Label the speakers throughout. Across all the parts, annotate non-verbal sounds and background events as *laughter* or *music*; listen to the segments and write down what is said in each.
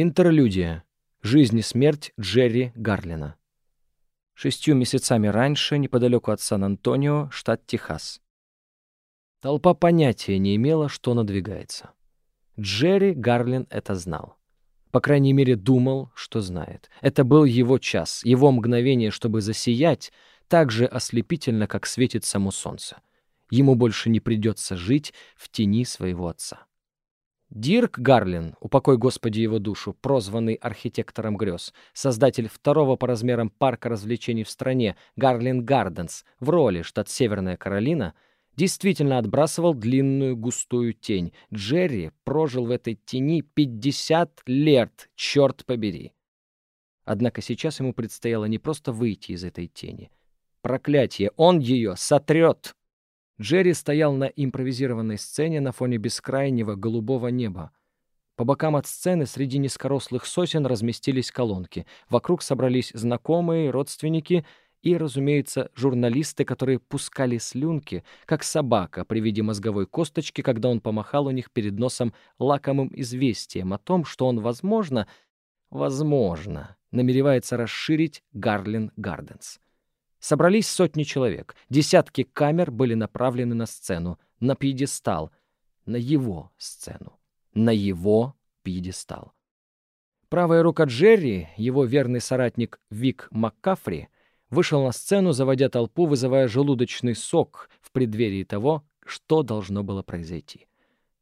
Speaker 1: Интерлюдия. Жизнь и смерть Джерри Гарлина. Шестью месяцами раньше, неподалеку от Сан-Антонио, штат Техас. Толпа понятия не имела, что надвигается. Джерри Гарлин это знал. По крайней мере, думал, что знает. Это был его час, его мгновение, чтобы засиять, так же ослепительно, как светит само солнце. Ему больше не придется жить в тени своего отца. Дирк Гарлин, упокой Господи его душу, прозванный архитектором грез, создатель второго по размерам парка развлечений в стране Гарлин Гарденс в роли штат Северная Каролина, действительно отбрасывал длинную густую тень. Джерри прожил в этой тени 50 лет, черт побери. Однако сейчас ему предстояло не просто выйти из этой тени. Проклятие, он ее сотрет! Джерри стоял на импровизированной сцене на фоне бескрайнего голубого неба. По бокам от сцены среди низкорослых сосен разместились колонки. Вокруг собрались знакомые, родственники и, разумеется, журналисты, которые пускали слюнки, как собака при виде мозговой косточки, когда он помахал у них перед носом лакомым известием о том, что он, возможно, возможно, намеревается расширить Гарлин Гарденс. Собрались сотни человек. Десятки камер были направлены на сцену, на пьедестал, на его сцену, на его пьедестал. Правая рука Джерри, его верный соратник Вик МакКафри, вышел на сцену, заводя толпу, вызывая желудочный сок в преддверии того, что должно было произойти.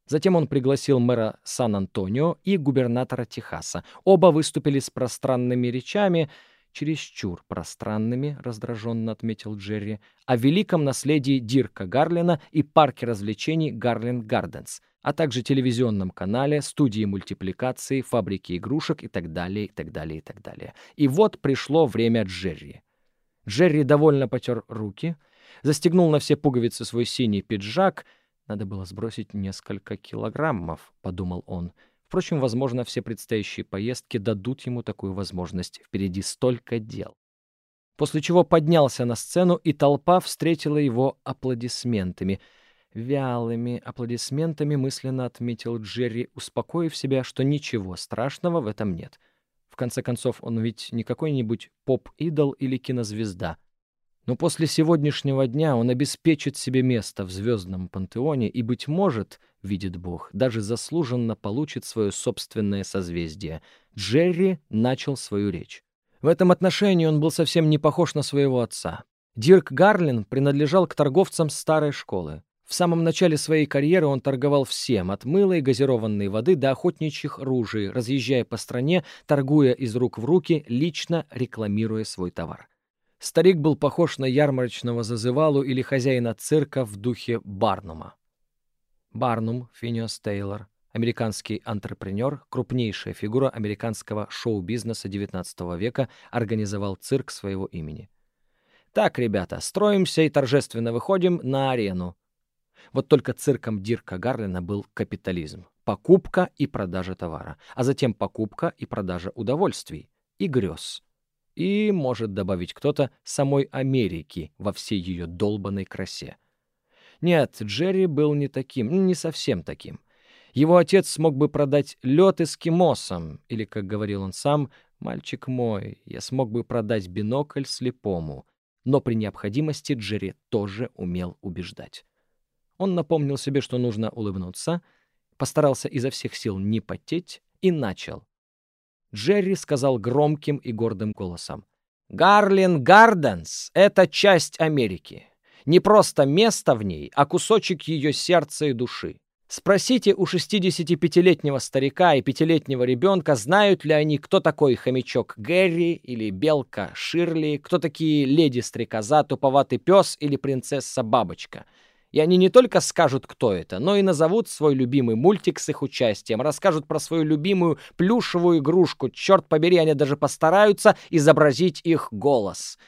Speaker 1: Затем он пригласил мэра Сан-Антонио и губернатора Техаса. Оба выступили с пространными речами — чересчур пространными, раздраженно отметил Джерри, о великом наследии Дирка Гарлина и парке развлечений Гарлин Гарденс, а также телевизионном канале, студии мультипликации, фабрики игрушек и так далее, и так далее, и так далее. И вот пришло время Джерри. Джерри довольно потер руки, застегнул на все пуговицы свой синий пиджак. Надо было сбросить несколько килограммов, подумал он. Впрочем, возможно, все предстоящие поездки дадут ему такую возможность. Впереди столько дел. После чего поднялся на сцену, и толпа встретила его аплодисментами. Вялыми аплодисментами мысленно отметил Джерри, успокоив себя, что ничего страшного в этом нет. В конце концов, он ведь не какой-нибудь поп-идол или кинозвезда — но после сегодняшнего дня он обеспечит себе место в звездном пантеоне и, быть может, видит Бог, даже заслуженно получит свое собственное созвездие. Джерри начал свою речь. В этом отношении он был совсем не похож на своего отца. Дирк Гарлин принадлежал к торговцам старой школы. В самом начале своей карьеры он торговал всем, от мыла и газированной воды до охотничьих ружей, разъезжая по стране, торгуя из рук в руки, лично рекламируя свой товар. Старик был похож на ярмарочного зазывалу или хозяина цирка в духе Барнума. Барнум, Финиас Тейлор, американский антрепренер, крупнейшая фигура американского шоу-бизнеса XIX века, организовал цирк своего имени. «Так, ребята, строимся и торжественно выходим на арену». Вот только цирком Дирка Гарлина был капитализм. Покупка и продажа товара, а затем покупка и продажа удовольствий и грез и, может добавить кто-то, самой Америки во всей ее долбанной красе. Нет, Джерри был не таким, не совсем таким. Его отец смог бы продать лед эскимосам, или, как говорил он сам, «Мальчик мой, я смог бы продать бинокль слепому». Но при необходимости Джерри тоже умел убеждать. Он напомнил себе, что нужно улыбнуться, постарался изо всех сил не потеть и начал. Джерри сказал громким и гордым голосом. «Гарлин Гарденс — это часть Америки. Не просто место в ней, а кусочек ее сердца и души. Спросите у 65-летнего старика и пятилетнего ребенка, знают ли они, кто такой хомячок Гэри или белка Ширли, кто такие леди-стрекоза, туповатый пес или принцесса-бабочка — и они не только скажут, кто это, но и назовут свой любимый мультик с их участием, расскажут про свою любимую плюшевую игрушку. Черт побери, они даже постараются изобразить их голос.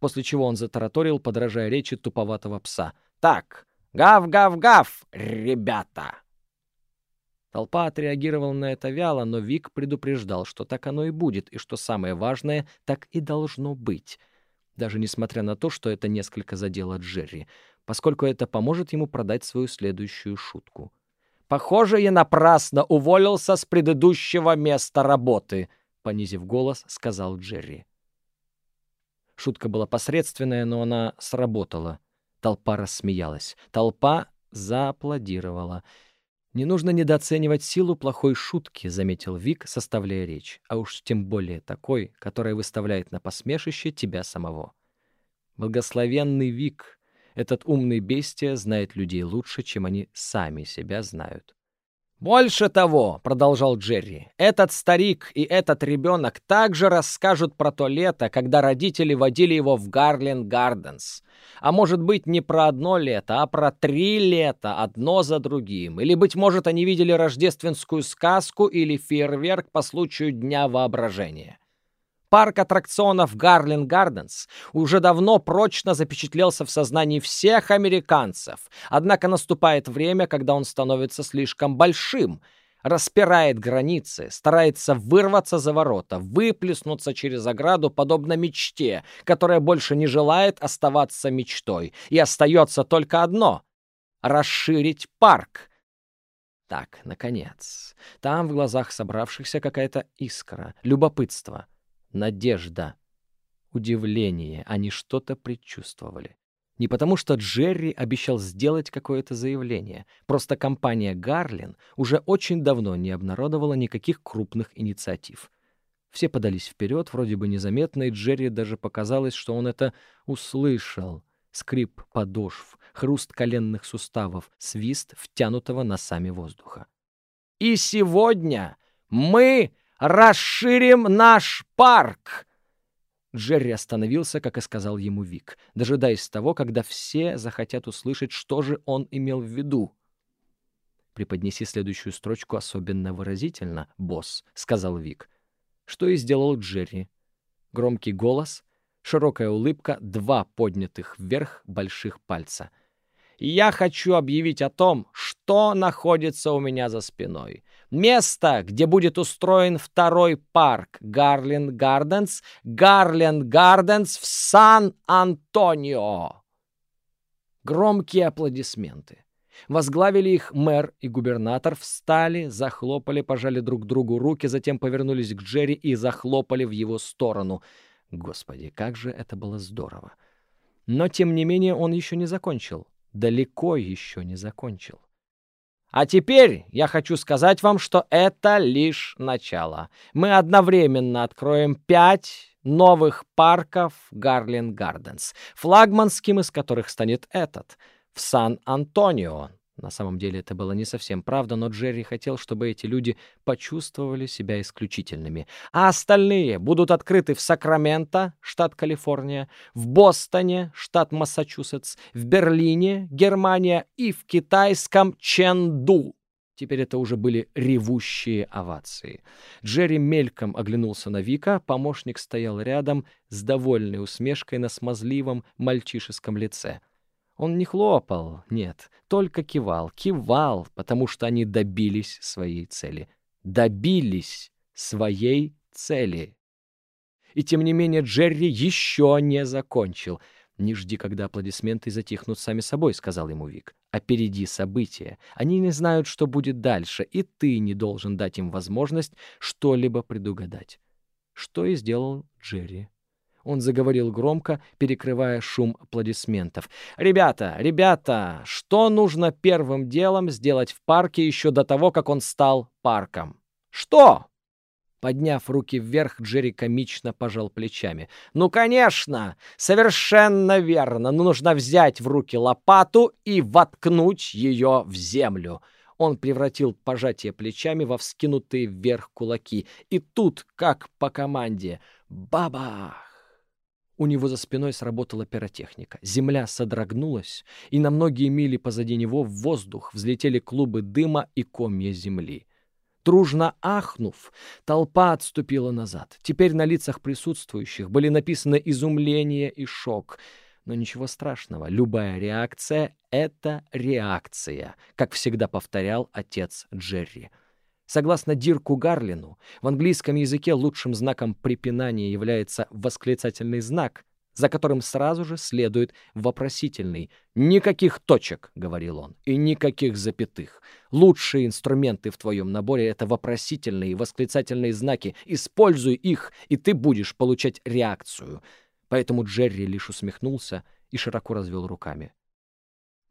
Speaker 1: После чего он затараторил, подражая речи туповатого пса. «Так, гав-гав-гав, ребята!» Толпа отреагировала на это вяло, но Вик предупреждал, что так оно и будет, и что самое важное, так и должно быть. Даже несмотря на то, что это несколько задело Джерри — поскольку это поможет ему продать свою следующую шутку. Похоже, я напрасно уволился с предыдущего места работы, понизив голос, сказал Джерри. Шутка была посредственная, но она сработала. Толпа рассмеялась. Толпа зааплодировала. «Не нужно недооценивать силу плохой шутки», — заметил Вик, составляя речь, а уж тем более такой, которая выставляет на посмешище тебя самого. Благословенный Вик, этот умный бестия знает людей лучше, чем они сами себя знают. «Больше того», — продолжал Джерри, — «этот старик и этот ребенок также расскажут про то лето, когда родители водили его в Гарлен Гарденс. А может быть, не про одно лето, а про три лета, одно за другим. Или, быть может, они видели рождественскую сказку или фейерверк по случаю Дня Воображения. Парк аттракционов Гарлин Гарденс уже давно прочно запечатлелся в сознании всех американцев. Однако наступает время, когда он становится слишком большим, распирает границы, старается вырваться за ворота, выплеснуться через ограду, подобно мечте, которая больше не желает оставаться мечтой. И остается только одно — расширить парк. Так, наконец. Там в глазах собравшихся какая-то искра, любопытство — надежда, удивление. Они что-то предчувствовали. Не потому, что Джерри обещал сделать какое-то заявление. Просто компания «Гарлин» уже очень давно не обнародовала никаких крупных инициатив. Все подались вперед, вроде бы незаметно, и Джерри даже показалось, что он это услышал. Скрип подошв, хруст коленных суставов, свист втянутого носами воздуха. «И сегодня мы расширим наш парк!» Джерри остановился, как и сказал ему Вик, дожидаясь того, когда все захотят услышать, что же он имел в виду. «Преподнеси следующую строчку особенно выразительно, босс», — сказал Вик. Что и сделал Джерри. Громкий голос, широкая улыбка, два поднятых вверх больших пальца. «Я хочу объявить о том, что находится у меня за спиной. Место, где будет устроен второй парк Гарленд Гарденс, Гарленд Гарденс в Сан-Антонио. Громкие аплодисменты. Возглавили их мэр и губернатор, встали, захлопали, пожали друг другу руки, затем повернулись к Джерри и захлопали в его сторону. Господи, как же это было здорово! Но, тем не менее, он еще не закончил. Далеко еще не закончил. А теперь я хочу сказать вам, что это лишь начало. Мы одновременно откроем пять новых парков Гарлин Гарденс, флагманским из которых станет этот, в Сан-Антонио, на самом деле это было не совсем правда, но Джерри хотел, чтобы эти люди почувствовали себя исключительными. А остальные будут открыты в Сакраменто, штат Калифорния, в Бостоне, штат Массачусетс, в Берлине, Германия и в китайском Ченду. Теперь это уже были ревущие овации. Джерри мельком оглянулся на Вика, помощник стоял рядом с довольной усмешкой на смазливом мальчишеском лице — он не хлопал, нет, только кивал, кивал, потому что они добились своей цели. Добились своей цели. И тем не менее Джерри еще не закончил. «Не жди, когда аплодисменты затихнут сами собой», — сказал ему Вик. «Опереди события. Они не знают, что будет дальше, и ты не должен дать им возможность что-либо предугадать». Что и сделал Джерри. Он заговорил громко, перекрывая шум аплодисментов. «Ребята, ребята, что нужно первым делом сделать в парке еще до того, как он стал парком? Что?» Подняв руки вверх, Джерри комично пожал плечами. «Ну, конечно! Совершенно верно! Но нужно взять в руки лопату и воткнуть ее в землю!» Он превратил пожатие плечами во вскинутые вверх кулаки. И тут, как по команде, бабах! У него за спиной сработала пиротехника. Земля содрогнулась, и на многие мили позади него в воздух взлетели клубы дыма и комья земли. Тружно ахнув, толпа отступила назад. Теперь на лицах присутствующих были написаны изумление и шок. Но ничего страшного, любая реакция — это реакция, как всегда повторял отец Джерри. Согласно Дирку Гарлину, в английском языке лучшим знаком препинания является восклицательный знак, за которым сразу же следует вопросительный. «Никаких точек», — говорил он, — «и никаких запятых. Лучшие инструменты в твоем наборе — это вопросительные и восклицательные знаки. Используй их, и ты будешь получать реакцию». Поэтому Джерри лишь усмехнулся и широко развел руками.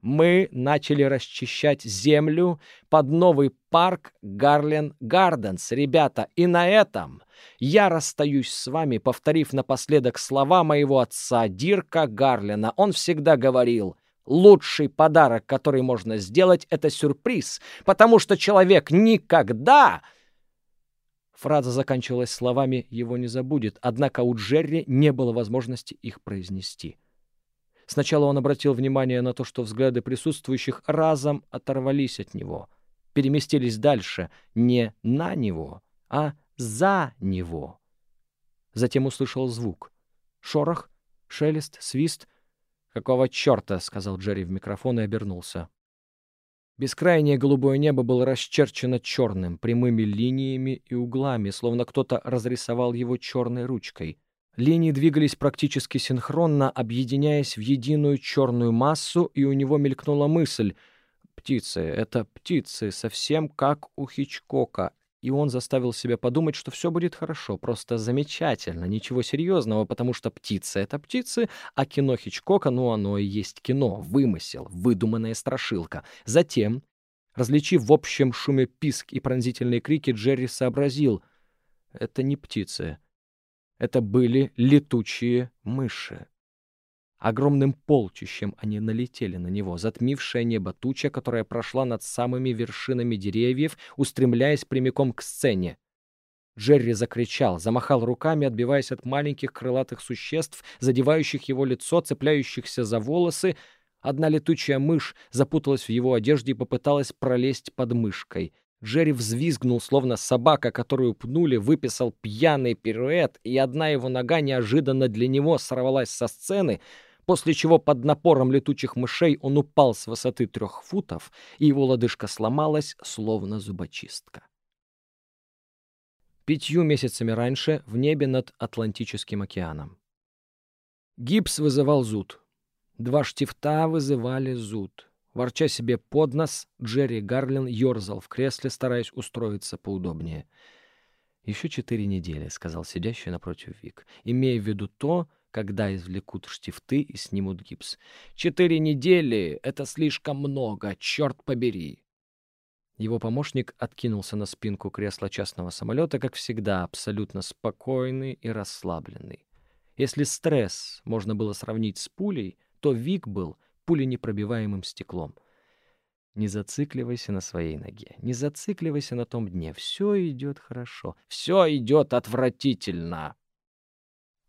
Speaker 1: Мы начали расчищать землю под новый парк Гарлен Гарденс, ребята, и на этом я расстаюсь с вами, повторив напоследок слова моего отца Дирка Гарлена. Он всегда говорил, лучший подарок, который можно сделать, это сюрприз, потому что человек никогда... Фраза заканчивалась словами «его не забудет», однако у Джерри не было возможности их произнести. Сначала он обратил внимание на то, что взгляды присутствующих разом оторвались от него, переместились дальше, не на него, а за него. Затем услышал звук. Шорох, шелест, свист. «Какого черта?» — сказал Джерри в микрофон и обернулся. Бескрайнее голубое небо было расчерчено черным, прямыми линиями и углами, словно кто-то разрисовал его черной ручкой — Линии двигались практически синхронно, объединяясь в единую черную массу, и у него мелькнула мысль «Птицы, это птицы, совсем как у Хичкока». И он заставил себя подумать, что все будет хорошо, просто замечательно, ничего серьезного, потому что птицы — это птицы, а кино Хичкока, ну, оно и есть кино, вымысел, выдуманная страшилка. Затем, различив в общем шуме писк и пронзительные крики, Джерри сообразил — это не птицы, это были летучие мыши. Огромным полчищем они налетели на него, затмившая небо туча, которая прошла над самыми вершинами деревьев, устремляясь прямиком к сцене. Джерри закричал, замахал руками, отбиваясь от маленьких крылатых существ, задевающих его лицо, цепляющихся за волосы. Одна летучая мышь запуталась в его одежде и попыталась пролезть под мышкой. Джерри взвизгнул, словно собака, которую пнули, выписал пьяный пируэт, и одна его нога неожиданно для него сорвалась со сцены, после чего под напором летучих мышей он упал с высоты трех футов, и его лодыжка сломалась, словно зубочистка. Пятью месяцами раньше в небе над Атлантическим океаном. Гипс вызывал зуд. Два штифта вызывали зуд. Ворча себе под нос, Джерри Гарлин ерзал в кресле, стараясь устроиться поудобнее. «Еще четыре недели», — сказал сидящий напротив Вик, имея в виду то, когда извлекут штифты и снимут гипс. «Четыре недели — это слишком много, черт побери!» Его помощник откинулся на спинку кресла частного самолета, как всегда, абсолютно спокойный и расслабленный. Если стресс можно было сравнить с пулей, то Вик был — пуленепробиваемым стеклом. Не зацикливайся на своей ноге, не зацикливайся на том дне. Все идет хорошо, все идет отвратительно.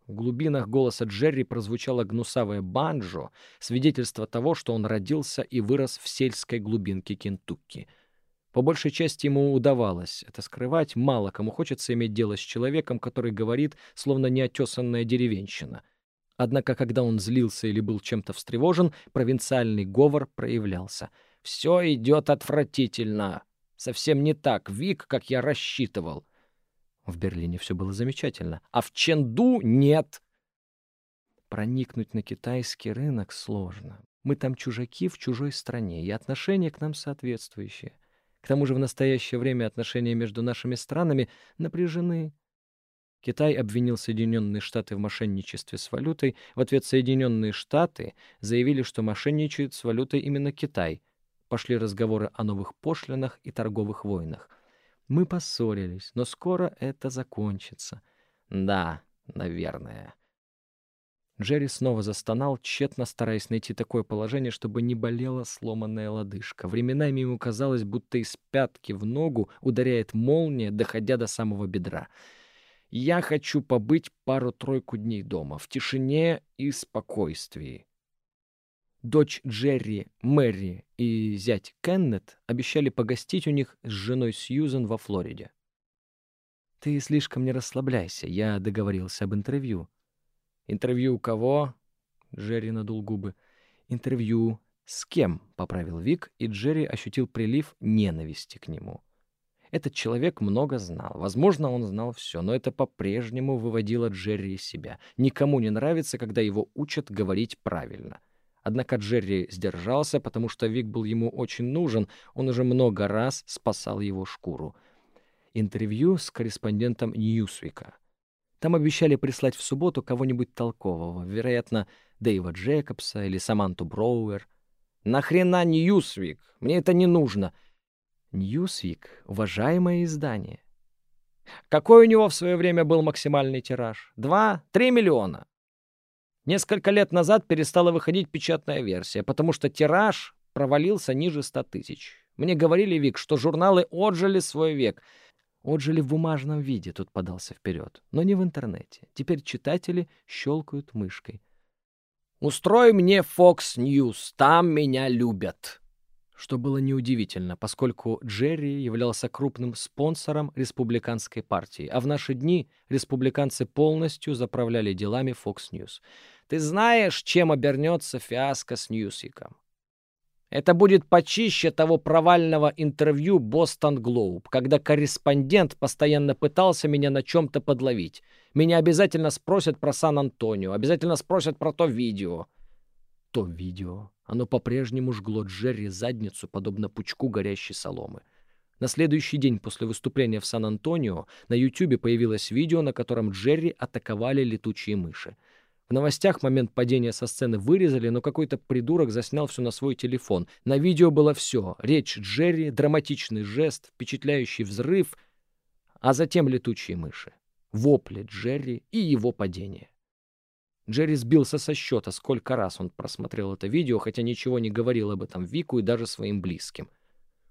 Speaker 1: В глубинах голоса Джерри прозвучало гнусавое банджо, свидетельство того, что он родился и вырос в сельской глубинке Кентукки. По большей части ему удавалось это скрывать, мало кому хочется иметь дело с человеком, который говорит, словно неотесанная деревенщина — Однако, когда он злился или был чем-то встревожен, провинциальный говор проявлялся. «Все идет отвратительно. Совсем не так, Вик, как я рассчитывал». В Берлине все было замечательно, а в Ченду нет. Проникнуть на китайский рынок сложно. Мы там чужаки в чужой стране, и отношения к нам соответствующие. К тому же в настоящее время отношения между нашими странами напряжены. Китай обвинил Соединенные Штаты в мошенничестве с валютой. В ответ Соединенные Штаты заявили, что мошенничает с валютой именно Китай. Пошли разговоры о новых пошлинах и торговых войнах. Мы поссорились, но скоро это закончится. Да, наверное. Джерри снова застонал, тщетно стараясь найти такое положение, чтобы не болела сломанная лодыжка. Временами ему казалось, будто из пятки в ногу ударяет молния, доходя до самого бедра. Я хочу побыть пару-тройку дней дома, в тишине и спокойствии. Дочь Джерри, Мэри и зять Кеннет обещали погостить у них с женой Сьюзен во Флориде. «Ты слишком не расслабляйся, я договорился об интервью». «Интервью кого?» — Джерри надул губы. «Интервью с кем?» — поправил Вик, и Джерри ощутил прилив ненависти к нему. Этот человек много знал. Возможно, он знал все, но это по-прежнему выводило Джерри из себя. Никому не нравится, когда его учат говорить правильно. Однако Джерри сдержался, потому что Вик был ему очень нужен. Он уже много раз спасал его шкуру. Интервью с корреспондентом Ньюсвика. Там обещали прислать в субботу кого-нибудь толкового, вероятно, Дэйва Джекобса или Саманту Броуэр. «Нахрена Ньюсвик? Мне это не нужно!» Ньюсвик — уважаемое издание. Какой у него в свое время был максимальный тираж? Два, три миллиона. Несколько лет назад перестала выходить печатная версия, потому что тираж провалился ниже ста тысяч. Мне говорили, Вик, что журналы отжили свой век. Отжили в бумажном виде, тут подался вперед, но не в интернете. Теперь читатели щелкают мышкой. «Устрой мне Fox News, там меня любят!» Что было неудивительно, поскольку Джерри являлся крупным спонсором республиканской партии, а в наши дни республиканцы полностью заправляли делами Fox News. Ты знаешь, чем обернется фиаско с Ньюсиком? Это будет почище того провального интервью «Бостон Глоуб», когда корреспондент постоянно пытался меня на чем-то подловить. Меня обязательно спросят про Сан-Антонио, обязательно спросят про то видео. То видео. Оно по-прежнему жгло Джерри задницу, подобно пучку горящей соломы. На следующий день после выступления в Сан-Антонио на Ютубе появилось видео, на котором Джерри атаковали летучие мыши. В новостях момент падения со сцены вырезали, но какой-то придурок заснял все на свой телефон. На видео было все. Речь Джерри, драматичный жест, впечатляющий взрыв, а затем летучие мыши. Вопли Джерри и его падение. Джерри сбился со счета, сколько раз он просмотрел это видео, хотя ничего не говорил об этом Вику и даже своим близким.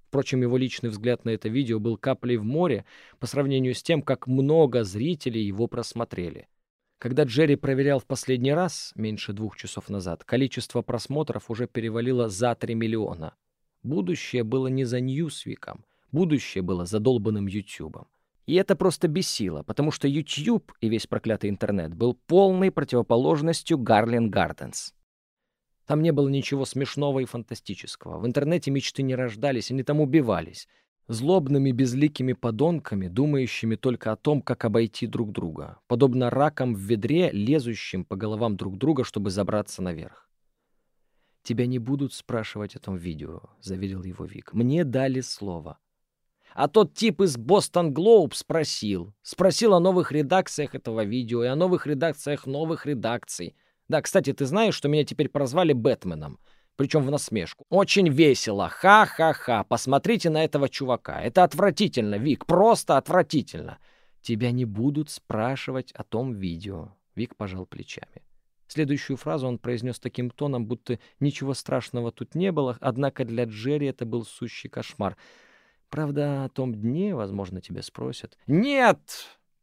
Speaker 1: Впрочем, его личный взгляд на это видео был каплей в море по сравнению с тем, как много зрителей его просмотрели. Когда Джерри проверял в последний раз, меньше двух часов назад, количество просмотров уже перевалило за 3 миллиона. Будущее было не за Ньюсвиком, будущее было за долбанным Ютубом. И это просто бесило, потому что YouTube и весь проклятый интернет был полной противоположностью Гарлин Гарденс. Там не было ничего смешного и фантастического. В интернете мечты не рождались, они там убивались. Злобными безликими подонками, думающими только о том, как обойти друг друга. Подобно ракам в ведре, лезущим по головам друг друга, чтобы забраться наверх. «Тебя не будут спрашивать о том видео», — заверил его Вик. «Мне дали слово. А тот тип из Бостон Глоуб спросил. Спросил о новых редакциях этого видео и о новых редакциях новых редакций. Да, кстати, ты знаешь, что меня теперь прозвали Бэтменом? Причем в насмешку. Очень весело. Ха-ха-ха. Посмотрите на этого чувака. Это отвратительно, Вик. Просто отвратительно. Тебя не будут спрашивать о том видео. Вик пожал плечами. Следующую фразу он произнес таким тоном, будто ничего страшного тут не было, однако для Джерри это был сущий кошмар — Правда, о том дне, возможно, тебя спросят. Нет!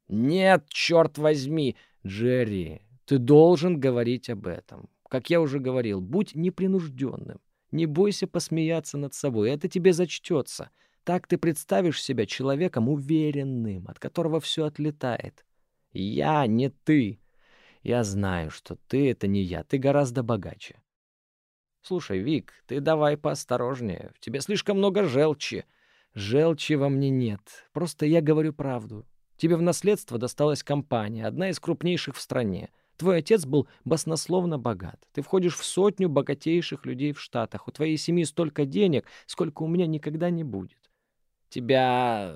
Speaker 1: Нет, черт возьми! Джерри, ты должен говорить об этом. Как я уже говорил, будь непринужденным. Не бойся посмеяться над собой, это тебе зачтется. Так ты представишь себя человеком уверенным, от которого все отлетает. Я не ты. Я знаю, что ты — это не я, ты гораздо богаче. Слушай, Вик, ты давай поосторожнее, в тебе слишком много желчи. Желчи во мне нет. Просто я говорю правду. Тебе в наследство досталась компания, одна из крупнейших в стране. Твой отец был баснословно богат. Ты входишь в сотню богатейших людей в Штатах. У твоей семьи столько денег, сколько у меня никогда не будет. Тебя...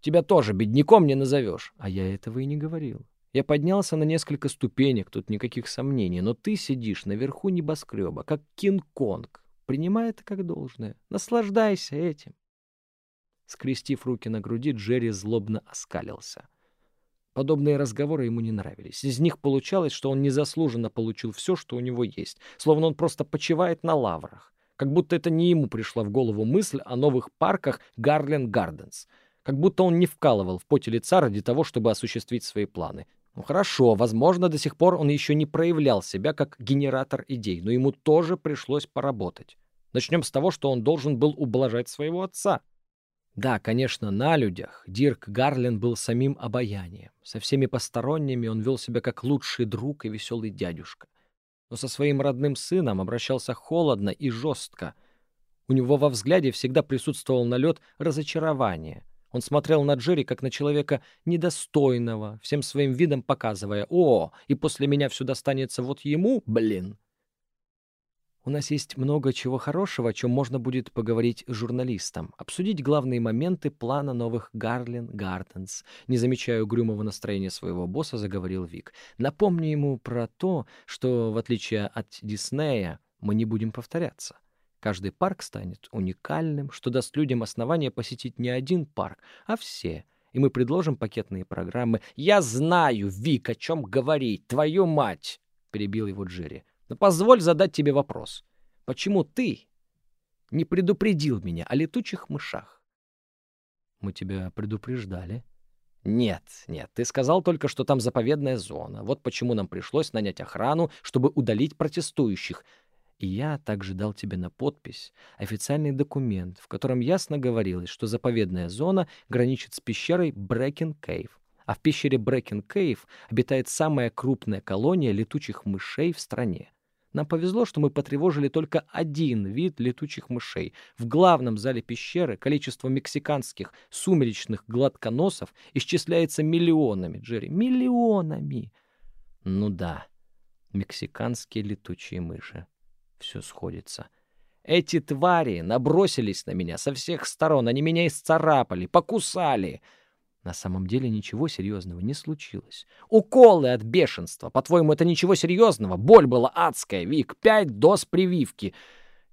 Speaker 1: Тебя тоже бедняком не назовешь. А я этого и не говорил. Я поднялся на несколько ступенек, тут никаких сомнений, но ты сидишь наверху небоскреба, как Кинг-Конг. Принимай это как должное. Наслаждайся этим. Скрестив руки на груди, Джерри злобно оскалился. Подобные разговоры ему не нравились. Из них получалось, что он незаслуженно получил все, что у него есть, словно он просто почивает на лаврах. Как будто это не ему пришла в голову мысль о новых парках Гарлен Гарденс. Как будто он не вкалывал в поте лица ради того, чтобы осуществить свои планы. Ну хорошо, возможно, до сих пор он еще не проявлял себя как генератор идей, но ему тоже пришлось поработать. Начнем с того, что он должен был ублажать своего отца. Да, конечно, на людях Дирк Гарлин был самим обаянием. Со всеми посторонними он вел себя как лучший друг и веселый дядюшка. Но со своим родным сыном обращался холодно и жестко. У него во взгляде всегда присутствовал налет разочарования. Он смотрел на Джерри как на человека недостойного, всем своим видом показывая «О, и после меня все достанется вот ему, блин!» У нас есть много чего хорошего, о чем можно будет поговорить с журналистом, обсудить главные моменты плана новых Гарлин Гарденс. Не замечая угрюмого настроения своего босса, заговорил Вик. Напомню ему про то, что, в отличие от Диснея, мы не будем повторяться. Каждый парк станет уникальным, что даст людям основание посетить не один парк, а все. И мы предложим пакетные программы. «Я знаю, Вик, о чем говорить, твою мать!» — перебил его Джерри. Но позволь задать тебе вопрос. Почему ты не предупредил меня о летучих мышах? Мы тебя предупреждали. Нет, нет, ты сказал только, что там заповедная зона. Вот почему нам пришлось нанять охрану, чтобы удалить протестующих. И я также дал тебе на подпись официальный документ, в котором ясно говорилось, что заповедная зона граничит с пещерой Брэкен Кейв а в пещере Брэкен Кейв обитает самая крупная колония летучих мышей в стране. Нам повезло, что мы потревожили только один вид летучих мышей. В главном зале пещеры количество мексиканских сумеречных гладконосов исчисляется миллионами, Джерри. Миллионами! Ну да, мексиканские летучие мыши. Все сходится. Эти твари набросились на меня со всех сторон. Они меня исцарапали, покусали. На самом деле ничего серьезного не случилось. Уколы от бешенства. По-твоему, это ничего серьезного? Боль была адская, Вик. Пять доз прививки.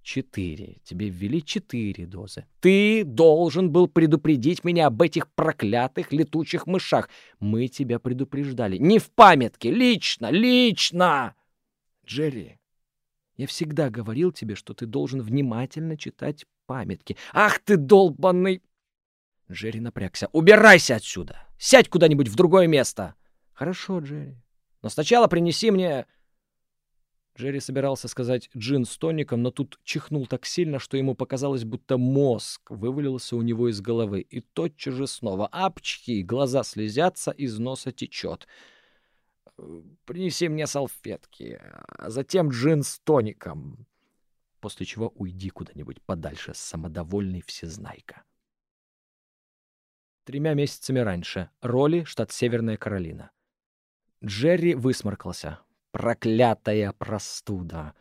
Speaker 1: Четыре. Тебе ввели четыре дозы. Ты должен был предупредить меня об этих проклятых летучих мышах. Мы тебя предупреждали. Не в памятке. Лично, лично! Джерри, я всегда говорил тебе, что ты должен внимательно читать памятки. Ах ты долбанный... Джерри напрягся. «Убирайся отсюда! Сядь куда-нибудь в другое место!» «Хорошо, Джерри. Но сначала принеси мне...» Джерри собирался сказать «джин с тоником», но тут чихнул так сильно, что ему показалось, будто мозг вывалился у него из головы. И тотчас же снова «апчхи!» глаза слезятся, из носа течет. «Принеси мне салфетки, а затем джин с тоником». После чего уйди куда-нибудь подальше, самодовольный всезнайка. Тремя месяцами раньше. Роли, штат Северная Каролина. Джерри высморкался. Проклятая простуда.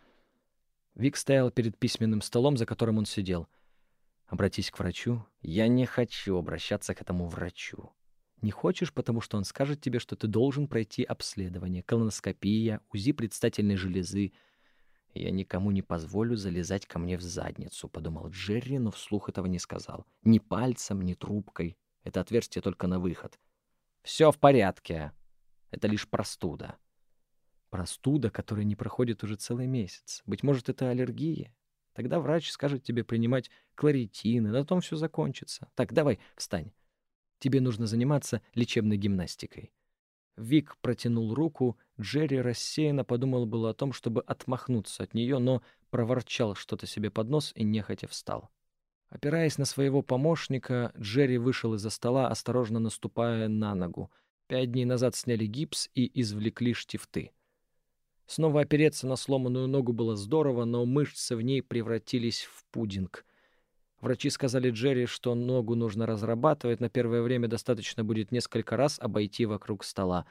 Speaker 1: Вик стоял перед письменным столом, за которым он сидел. Обратись к врачу. Я не хочу обращаться к этому врачу. Не хочешь, потому что он скажет тебе, что ты должен пройти обследование, колоноскопия, УЗИ предстательной железы. Я никому не позволю залезать ко мне в задницу, подумал Джерри, но вслух этого не сказал. Ни пальцем, ни трубкой. Это отверстие только на выход. Все в порядке. Это лишь простуда. Простуда, которая не проходит уже целый месяц. Быть может, это аллергия. Тогда врач скажет тебе принимать кларитин, и на том все закончится. Так, давай, встань. Тебе нужно заниматься лечебной гимнастикой. Вик протянул руку, Джерри рассеянно подумал было о том, чтобы отмахнуться от нее, но проворчал что-то себе под нос и нехотя встал. Опираясь на своего помощника, Джерри вышел из-за стола, осторожно наступая на ногу. Пять дней назад сняли гипс и извлекли штифты. Снова опереться на сломанную ногу было здорово, но мышцы в ней превратились в пудинг. Врачи сказали Джерри, что ногу нужно разрабатывать, на первое время достаточно будет несколько раз обойти вокруг стола.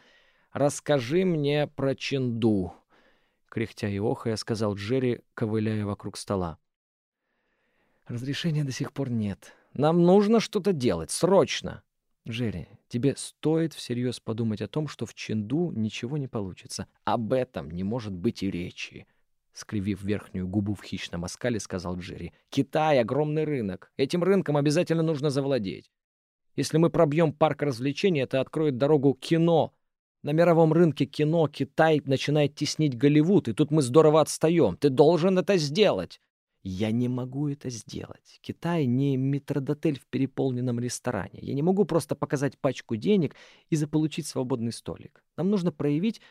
Speaker 1: «Расскажи мне про Ченду», — кряхтя и охая, сказал Джерри, ковыляя вокруг стола. Разрешения до сих пор нет. Нам нужно что-то делать, срочно. Джерри, тебе стоит всерьез подумать о том, что в Ченду ничего не получится. Об этом не может быть и речи. Скривив верхнюю губу в хищном оскале, сказал Джерри. «Китай — огромный рынок. Этим рынком обязательно нужно завладеть. Если мы пробьем парк развлечений, это откроет дорогу кино. На мировом рынке кино Китай начинает теснить Голливуд, и тут мы здорово отстаем. Ты должен это сделать. Я не могу это сделать. Китай не метродотель в переполненном ресторане. Я не могу просто показать пачку денег и заполучить свободный столик. Нам нужно проявить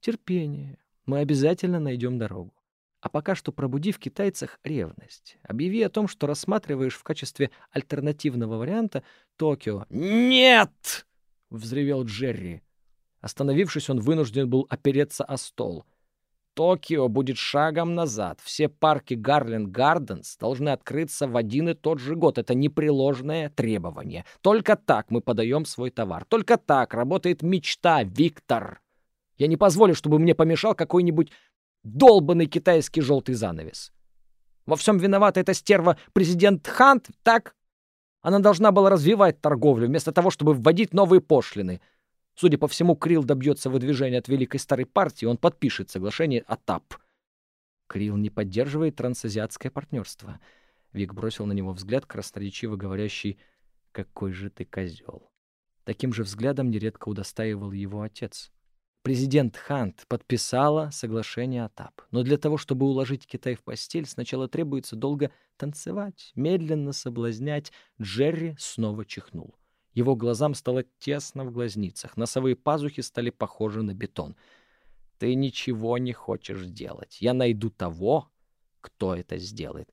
Speaker 1: терпение. Мы обязательно найдем дорогу. А пока что пробуди в китайцах ревность. Объяви о том, что рассматриваешь в качестве альтернативного варианта Токио. «Нет!» — взревел Джерри. Остановившись, он вынужден был опереться о стол — Токио будет шагом назад. Все парки Гарленд Гарденс должны открыться в один и тот же год. Это непреложное требование. Только так мы подаем свой товар. Только так работает мечта, Виктор. Я не позволю, чтобы мне помешал какой-нибудь долбанный китайский желтый занавес. Во всем виновата эта стерва президент Хант, так? Она должна была развивать торговлю, вместо того, чтобы вводить новые пошлины. Судя по всему, Крил добьется выдвижения от Великой Старой Партии, он подпишет соглашение о ТАП. Крил не поддерживает трансазиатское партнерство. Вик бросил на него взгляд, красноречиво говорящий «Какой же ты козел». Таким же взглядом нередко удостаивал его отец. Президент Хант подписала соглашение о ТАП. Но для того, чтобы уложить Китай в постель, сначала требуется долго танцевать, медленно соблазнять. Джерри снова чихнул. Его глазам стало тесно в глазницах. Носовые пазухи стали похожи на бетон. «Ты ничего не хочешь делать. Я найду того, кто это сделает.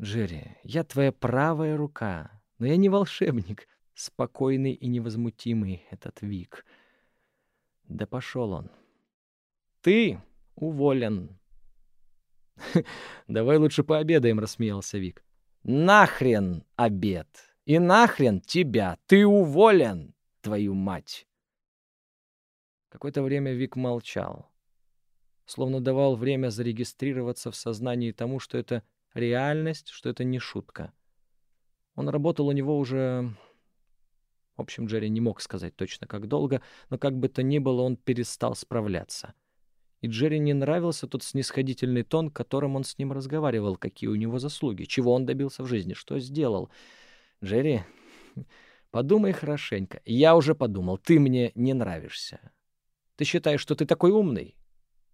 Speaker 1: Джерри, я твоя правая рука, но я не волшебник. Спокойный и невозмутимый этот Вик». Да пошел он. Ты уволен. *laughs* Давай лучше пообедаем, рассмеялся Вик. Нахрен обед. И нахрен тебя. Ты уволен, твою мать. Какое-то время Вик молчал. Словно давал время зарегистрироваться в сознании тому, что это реальность, что это не шутка. Он работал у него уже в общем, Джерри не мог сказать точно, как долго, но как бы то ни было, он перестал справляться. И Джерри не нравился тот снисходительный тон, которым он с ним разговаривал, какие у него заслуги, чего он добился в жизни, что сделал. «Джерри, подумай хорошенько. Я уже подумал, ты мне не нравишься. Ты считаешь, что ты такой умный?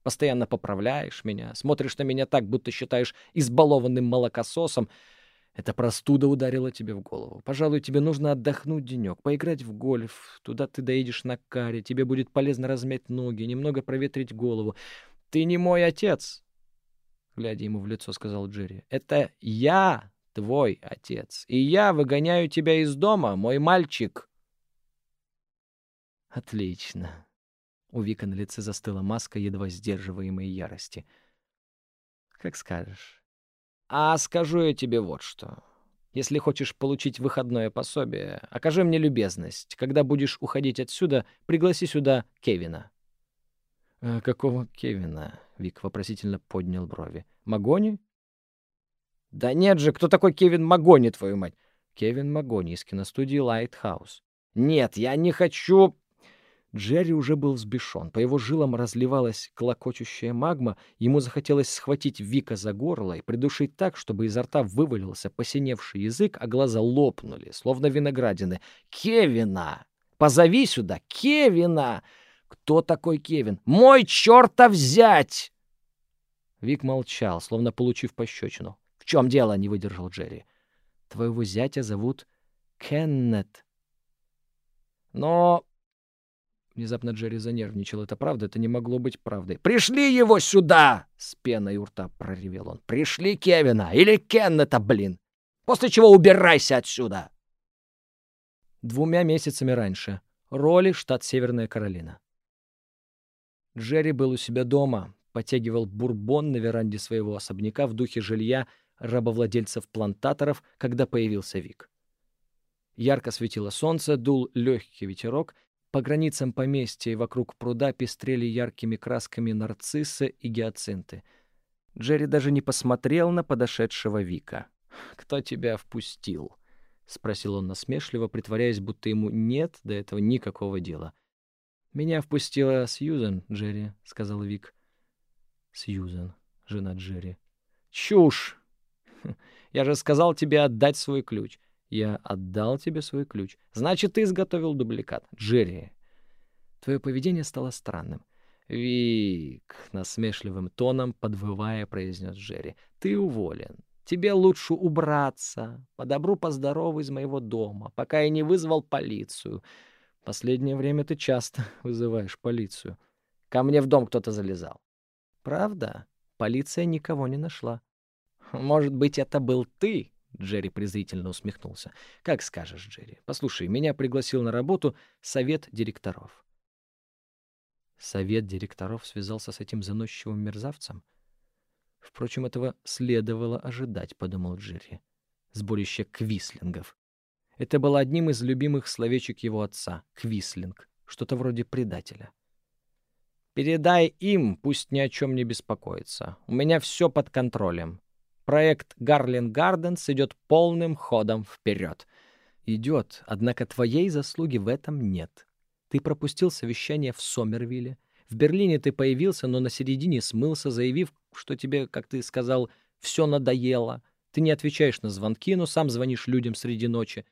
Speaker 1: Постоянно поправляешь меня, смотришь на меня так, будто считаешь избалованным молокососом, эта простуда ударила тебе в голову. Пожалуй, тебе нужно отдохнуть денек, поиграть в гольф. Туда ты доедешь на каре. Тебе будет полезно размять ноги, немного проветрить голову. Ты не мой отец, глядя ему в лицо, сказал Джерри. Это я твой отец. И я выгоняю тебя из дома, мой мальчик. Отлично. У Вика на лице застыла маска едва сдерживаемой ярости. Как скажешь. А скажу я тебе вот что. Если хочешь получить выходное пособие, окажи мне любезность. Когда будешь уходить отсюда, пригласи сюда Кевина». «Э, «Какого Кевина?» — Вик вопросительно поднял брови. «Магони?» «Да нет же, кто такой Кевин Магони, твою мать?» «Кевин Магони из киностудии «Лайтхаус». «Нет, я не хочу...» Джерри уже был взбешен. По его жилам разливалась клокочущая магма. Ему захотелось схватить Вика за горло и придушить так, чтобы изо рта вывалился посиневший язык, а глаза лопнули, словно виноградины. «Кевина! Позови сюда! Кевина!» «Кто такой Кевин? Мой черта взять!» Вик молчал, словно получив пощечину. «В чем дело?» — не выдержал Джерри. «Твоего зятя зовут Кеннет». «Но Внезапно Джерри занервничал. Это правда? Это не могло быть правдой. «Пришли его сюда!» — с пеной у рта проревел он. «Пришли Кевина! Или Кеннета, блин! После чего убирайся отсюда!» Двумя месяцами раньше. Роли, штат Северная Каролина. Джерри был у себя дома, потягивал бурбон на веранде своего особняка в духе жилья рабовладельцев-плантаторов, когда появился Вик. Ярко светило солнце, дул легкий ветерок, по границам поместья и вокруг пруда пестрели яркими красками нарциссы и гиацинты. Джерри даже не посмотрел на подошедшего Вика. «Кто тебя впустил?» — спросил он насмешливо, притворяясь, будто ему нет до этого никакого дела. «Меня впустила Сьюзен, Джерри», — сказал Вик. «Сьюзен, жена Джерри». «Чушь! *laughs* Я же сказал тебе отдать свой ключ. Я отдал тебе свой ключ. Значит, ты изготовил дубликат. Джерри, твое поведение стало странным. «Вик», — насмешливым тоном, подвывая, произнес Джерри, — «ты уволен. Тебе лучше убраться, по добру, по здорову из моего дома, пока я не вызвал полицию. Последнее время ты часто *laughs* вызываешь полицию. Ко мне в дом кто-то залезал». «Правда? Полиция никого не нашла». «Может быть, это был ты?» Джерри презрительно усмехнулся. «Как скажешь, Джерри. Послушай, меня пригласил на работу совет директоров». Совет директоров связался с этим заносчивым мерзавцем? Впрочем, этого следовало ожидать, подумал Джерри. Сборище квислингов. Это было одним из любимых словечек его отца — квислинг, что-то вроде предателя. «Передай им, пусть ни о чем не беспокоятся. У меня все под контролем. Проект Гарлин Гарденс идет полным ходом вперед». «Идет, однако твоей заслуги в этом нет. Ты пропустил совещание в Сомервилле. В Берлине ты появился, но на середине смылся, заявив, что тебе, как ты сказал, все надоело. Ты не отвечаешь на звонки, но сам звонишь людям среди ночи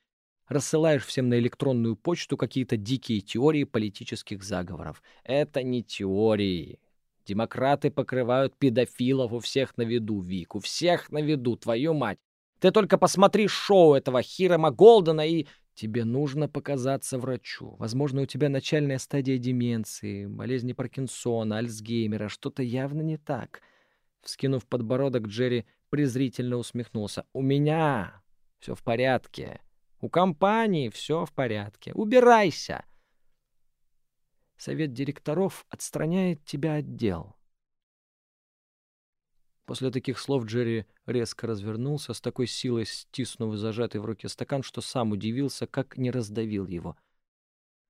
Speaker 1: рассылаешь всем на электронную почту какие-то дикие теории политических заговоров. Это не теории. Демократы покрывают педофилов у всех на виду, Вик, у всех на виду, твою мать. Ты только посмотри шоу этого Хирома Голдена и... Тебе нужно показаться врачу. Возможно, у тебя начальная стадия деменции, болезни Паркинсона, Альцгеймера. Что-то явно не так. Вскинув подбородок, Джерри презрительно усмехнулся. «У меня все в порядке. У компании все в порядке. Убирайся. Совет директоров отстраняет тебя от дел. После таких слов Джерри резко развернулся, с такой силой стиснув зажатый в руке стакан, что сам удивился, как не раздавил его.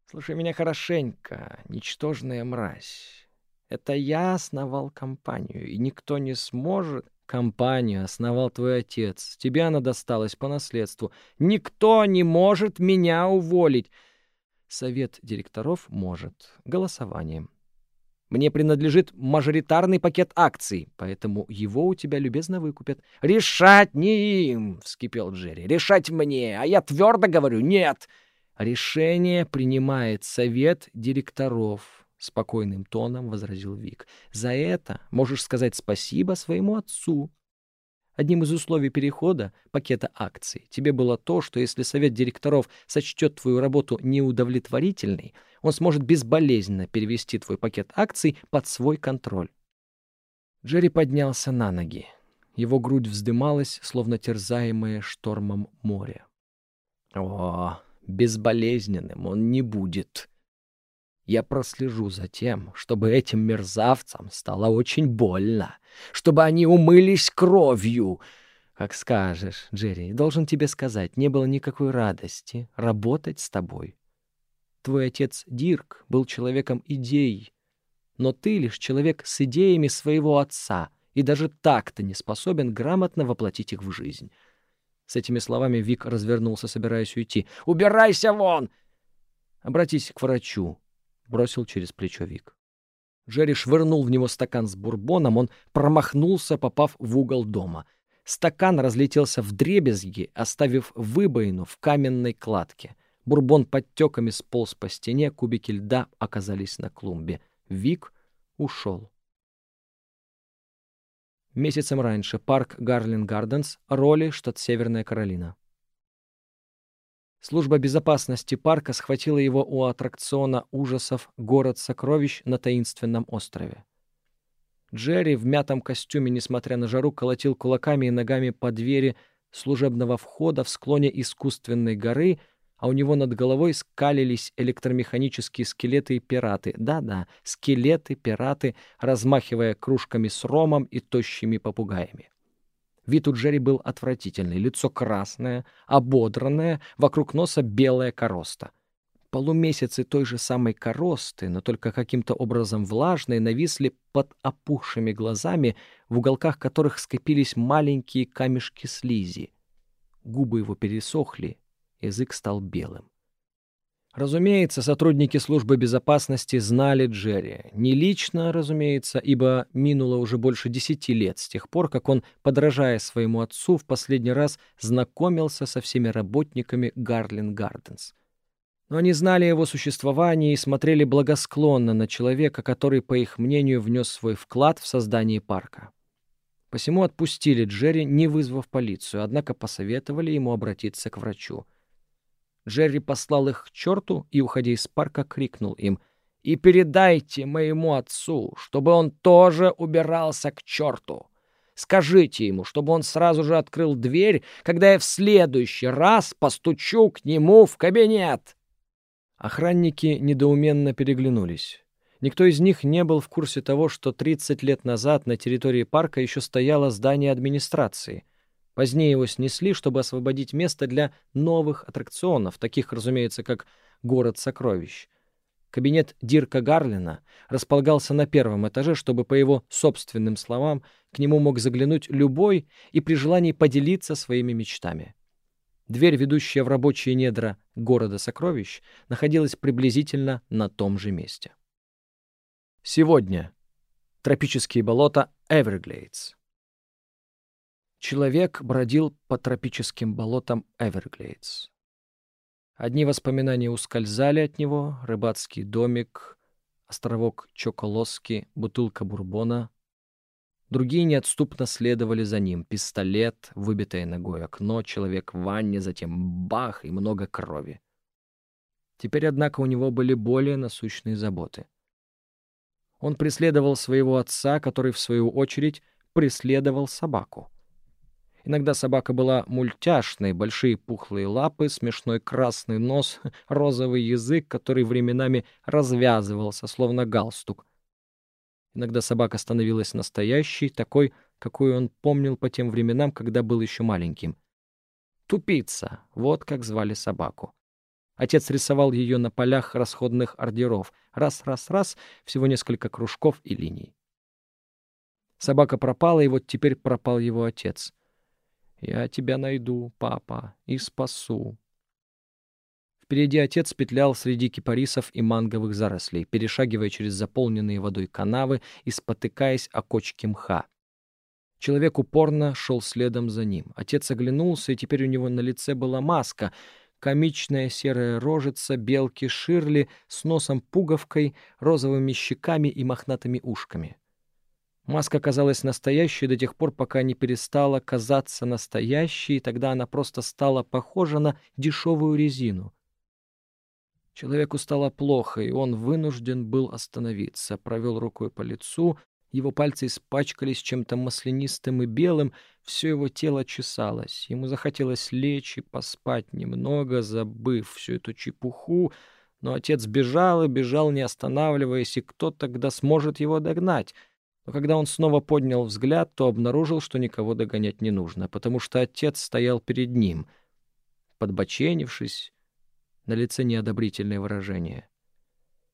Speaker 1: «Слушай меня хорошенько, ничтожная мразь. Это я основал компанию, и никто не сможет Компанию основал твой отец. Тебе она досталась по наследству. Никто не может меня уволить. Совет директоров может. Голосованием. Мне принадлежит мажоритарный пакет акций, поэтому его у тебя любезно выкупят. Решать не им, вскипел Джерри. Решать мне, а я твердо говорю нет. Решение принимает совет директоров. — спокойным тоном возразил Вик. «За это можешь сказать спасибо своему отцу. Одним из условий перехода пакета акций тебе было то, что если совет директоров сочтет твою работу неудовлетворительной, он сможет безболезненно перевести твой пакет акций под свой контроль». Джерри поднялся на ноги. Его грудь вздымалась, словно терзаемая штормом море. «О, безболезненным он не будет!» Я прослежу за тем, чтобы этим мерзавцам стало очень больно, чтобы они умылись кровью. Как скажешь, Джерри, должен тебе сказать, не было никакой радости работать с тобой. Твой отец Дирк был человеком идей, но ты лишь человек с идеями своего отца, и даже так ты не способен грамотно воплотить их в жизнь. С этими словами Вик развернулся, собираясь уйти. «Убирайся вон!» «Обратись к врачу», — бросил через плечо Вик. Джерри швырнул в него стакан с бурбоном, он промахнулся, попав в угол дома. Стакан разлетелся в дребезги, оставив выбоину в каменной кладке. Бурбон подтеками сполз по стене, кубики льда оказались на клумбе. Вик ушел. Месяцем раньше парк Гарлин Гарденс, роли, штат Северная Каролина. Служба безопасности парка схватила его у аттракциона ужасов «Город сокровищ» на таинственном острове. Джерри в мятом костюме, несмотря на жару, колотил кулаками и ногами по двери служебного входа в склоне искусственной горы, а у него над головой скалились электромеханические скелеты и пираты. Да-да, скелеты-пираты, размахивая кружками с ромом и тощими попугаями. Вид у Джерри был отвратительный. Лицо красное, ободранное, вокруг носа белая короста. Полумесяцы той же самой коросты, но только каким-то образом влажные, нависли под опухшими глазами, в уголках которых скопились маленькие камешки слизи. Губы его пересохли, язык стал белым. Разумеется, сотрудники службы безопасности знали Джерри. Не лично, разумеется, ибо минуло уже больше десяти лет с тех пор, как он, подражая своему отцу, в последний раз знакомился со всеми работниками Гарлин Гарденс. Но они знали его существовании и смотрели благосклонно на человека, который, по их мнению, внес свой вклад в создание парка. Посему отпустили Джерри, не вызвав полицию, однако посоветовали ему обратиться к врачу. Джерри послал их к черту и, уходя из парка, крикнул им «И передайте моему отцу, чтобы он тоже убирался к черту. Скажите ему, чтобы он сразу же открыл дверь, когда я в следующий раз постучу к нему в кабинет». Охранники недоуменно переглянулись. Никто из них не был в курсе того, что 30 лет назад на территории парка еще стояло здание администрации. Позднее его снесли, чтобы освободить место для новых аттракционов, таких, разумеется, как «Город сокровищ». Кабинет Дирка Гарлина располагался на первом этаже, чтобы, по его собственным словам, к нему мог заглянуть любой и при желании поделиться своими мечтами. Дверь, ведущая в рабочие недра города сокровищ, находилась приблизительно на том же месте. Сегодня. Тропические болота Эверглейдс. Человек бродил по тропическим болотам Эверглейдс. Одни воспоминания ускользали от него, рыбацкий домик, островок Чоколоски, бутылка бурбона. Другие неотступно следовали за ним. Пистолет, выбитое ногой окно, человек в ванне, затем бах и много крови. Теперь, однако, у него были более насущные заботы — он преследовал своего отца, который, в свою очередь, преследовал собаку. Иногда собака была мультяшной, большие пухлые лапы, смешной красный нос, *laughs* розовый язык, который временами развязывался, словно галстук. Иногда собака становилась настоящей, такой, какую он помнил по тем временам, когда был еще маленьким. Тупица — вот как звали собаку. Отец рисовал ее на полях расходных ордеров. Раз-раз-раз, всего несколько кружков и линий. Собака пропала, и вот теперь пропал его отец. «Я тебя найду, папа, и спасу». Впереди отец петлял среди кипарисов и манговых зарослей, перешагивая через заполненные водой канавы и спотыкаясь о кочке мха. Человек упорно шел следом за ним. Отец оглянулся, и теперь у него на лице была маска — комичная серая рожица белки Ширли с носом-пуговкой, розовыми щеками и мохнатыми ушками. Маска казалась настоящей до тех пор, пока не перестала казаться настоящей, и тогда она просто стала похожа на дешевую резину. Человеку стало плохо, и он вынужден был остановиться, провел рукой по лицу, его пальцы испачкались чем-то маслянистым и белым, все его тело чесалось. Ему захотелось лечь и поспать немного, забыв всю эту чепуху, но отец бежал и бежал, не останавливаясь, и кто тогда сможет его догнать? Но когда он снова поднял взгляд, то обнаружил, что никого догонять не нужно, потому что отец стоял перед ним, подбоченившись, на лице неодобрительное выражение.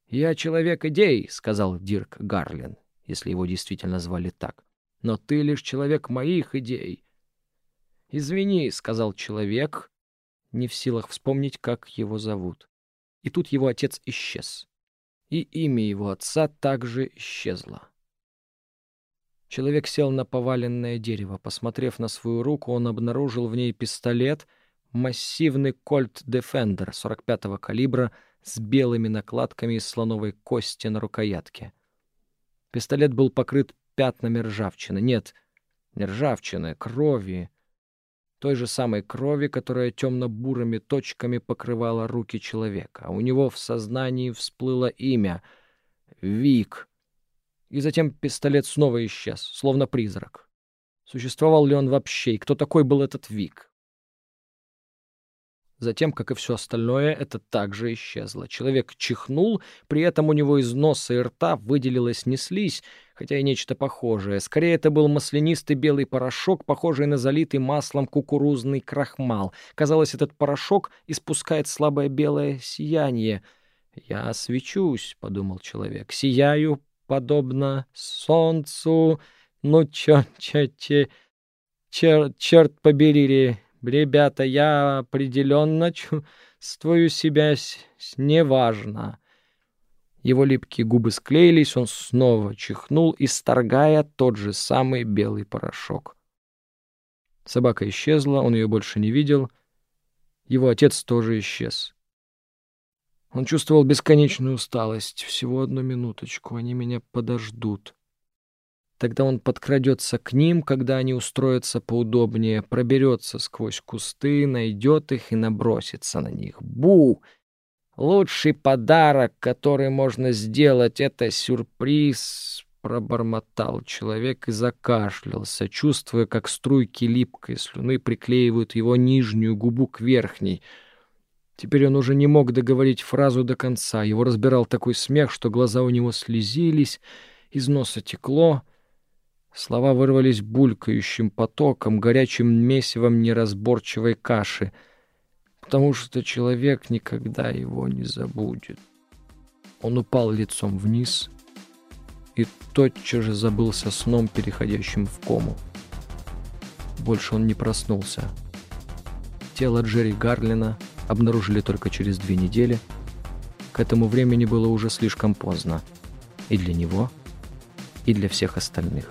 Speaker 1: «Я человек идей», — сказал Дирк Гарлин если его действительно звали так. «Но ты лишь человек моих идей». «Извини», — сказал человек, не в силах вспомнить, как его зовут. И тут его отец исчез. И имя его отца также исчезло. Человек сел на поваленное дерево. Посмотрев на свою руку, он обнаружил в ней пистолет, массивный кольт Defender 45-го калибра с белыми накладками из слоновой кости на рукоятке. Пистолет был покрыт пятнами ржавчины. Нет, не ржавчины, крови. Той же самой крови, которая темно-бурыми точками покрывала руки человека. А у него в сознании всплыло имя — Вик. И затем пистолет снова исчез, словно призрак. Существовал ли он вообще, и кто такой был этот Вик? Затем, как и все остальное, это также исчезло. Человек чихнул, при этом у него из носа и рта выделилась не слизь, хотя и нечто похожее. Скорее, это был маслянистый белый порошок, похожий на залитый маслом кукурузный крахмал. Казалось, этот порошок испускает слабое белое сияние. «Я свечусь», — подумал человек, — «сияю, подобно солнцу. Ну, чё, чё, чё, черт, черт побери, Ребята, я определенно чувствую себя с... с неважно. Его липкие губы склеились, он снова чихнул, исторгая тот же самый белый порошок. Собака исчезла, он ее больше не видел. Его отец тоже исчез. Он чувствовал бесконечную усталость. Всего одну минуточку, они меня подождут. Тогда он подкрадется к ним, когда они устроятся поудобнее, проберется сквозь кусты, найдет их и набросится на них. Бу! Лучший подарок, который можно сделать, это сюрприз, пробормотал человек и закашлялся, чувствуя, как струйки липкой слюны приклеивают его нижнюю губу к верхней. Теперь он уже не мог договорить фразу до конца. Его разбирал такой смех, что глаза у него слезились, из носа текло. Слова вырвались булькающим потоком, горячим месивом неразборчивой каши, потому что человек никогда его не забудет. Он упал лицом вниз и тотчас же забылся сном, переходящим в кому. Больше он не проснулся. Тело Джерри Гарлина — обнаружили только через две недели. К этому времени было уже слишком поздно. И для него, и для всех остальных.